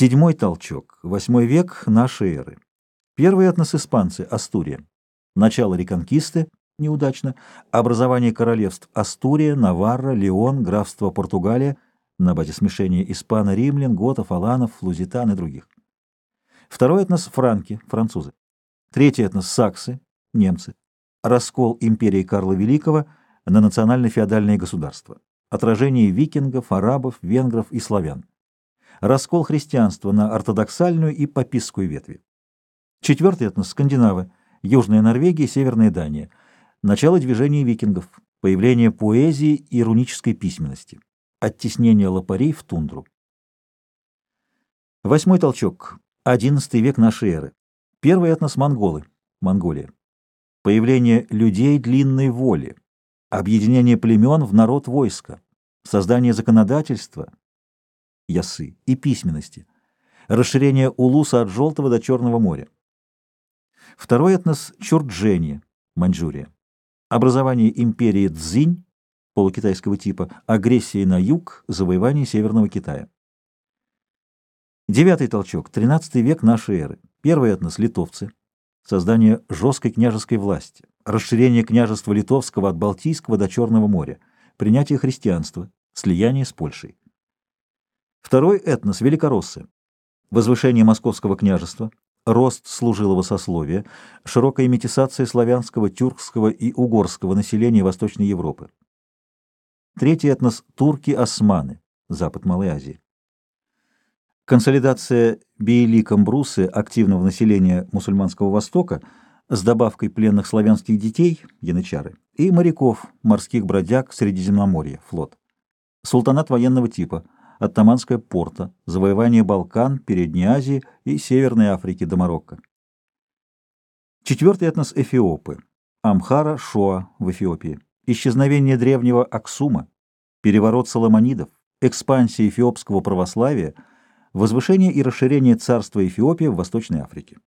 Седьмой толчок. Восьмой век нашей эры. Первые этнос-испанцы – Астурия. Начало реконкисты – неудачно. Образование королевств – Астурия, Наварра, Леон, графство Португалия на базе смешения испано-римлян, готов, аланов, лузитан и других. Второй этнос – франки, французы. Третий этнос – саксы, немцы. Раскол империи Карла Великого на национально-феодальные государства. Отражение викингов, арабов, венгров и славян. Раскол христианства на ортодоксальную и папистскую ветви. Четвертый этнос – скандинавы, Южная Норвегия, Северная Дания. Начало движения викингов, появление поэзии и рунической письменности, оттеснение лопарей в тундру. Восьмой толчок. XI век нашей эры. Первый этнос – монголы, Монголия. Появление людей длинной воли, объединение племен в народ войска, создание законодательства, ясы, и письменности, расширение улуса от Желтого до Черного моря. Второй этнос – Чурджени, Маньчжурия. Образование империи Цзинь, полукитайского типа, агрессии на юг, завоевание Северного Китая. Девятый толчок, XIII век нашей эры. Первый этнос – литовцы. Создание жесткой княжеской власти, расширение княжества литовского от Балтийского до Черного моря, принятие христианства, слияние с Польшей. Второй этнос – великороссы. Возвышение московского княжества, рост служилого сословия, широкая метисация славянского, тюркского и угорского населения Восточной Европы. Третий этнос – турки-османы, Запад Малой Азии. Консолидация Бейликом Брусы активного населения мусульманского Востока с добавкой пленных славянских детей, янычары, и моряков, морских бродяг Средиземноморья, флот. Султанат военного типа – оттаманская порта, завоевание Балкан, Передней Азии и Северной Африки до Марокко. Четвертый этнос Эфиопы. Амхара, Шоа в Эфиопии. Исчезновение древнего Аксума, переворот Соломонидов, экспансия эфиопского православия, возвышение и расширение царства Эфиопии в Восточной Африке.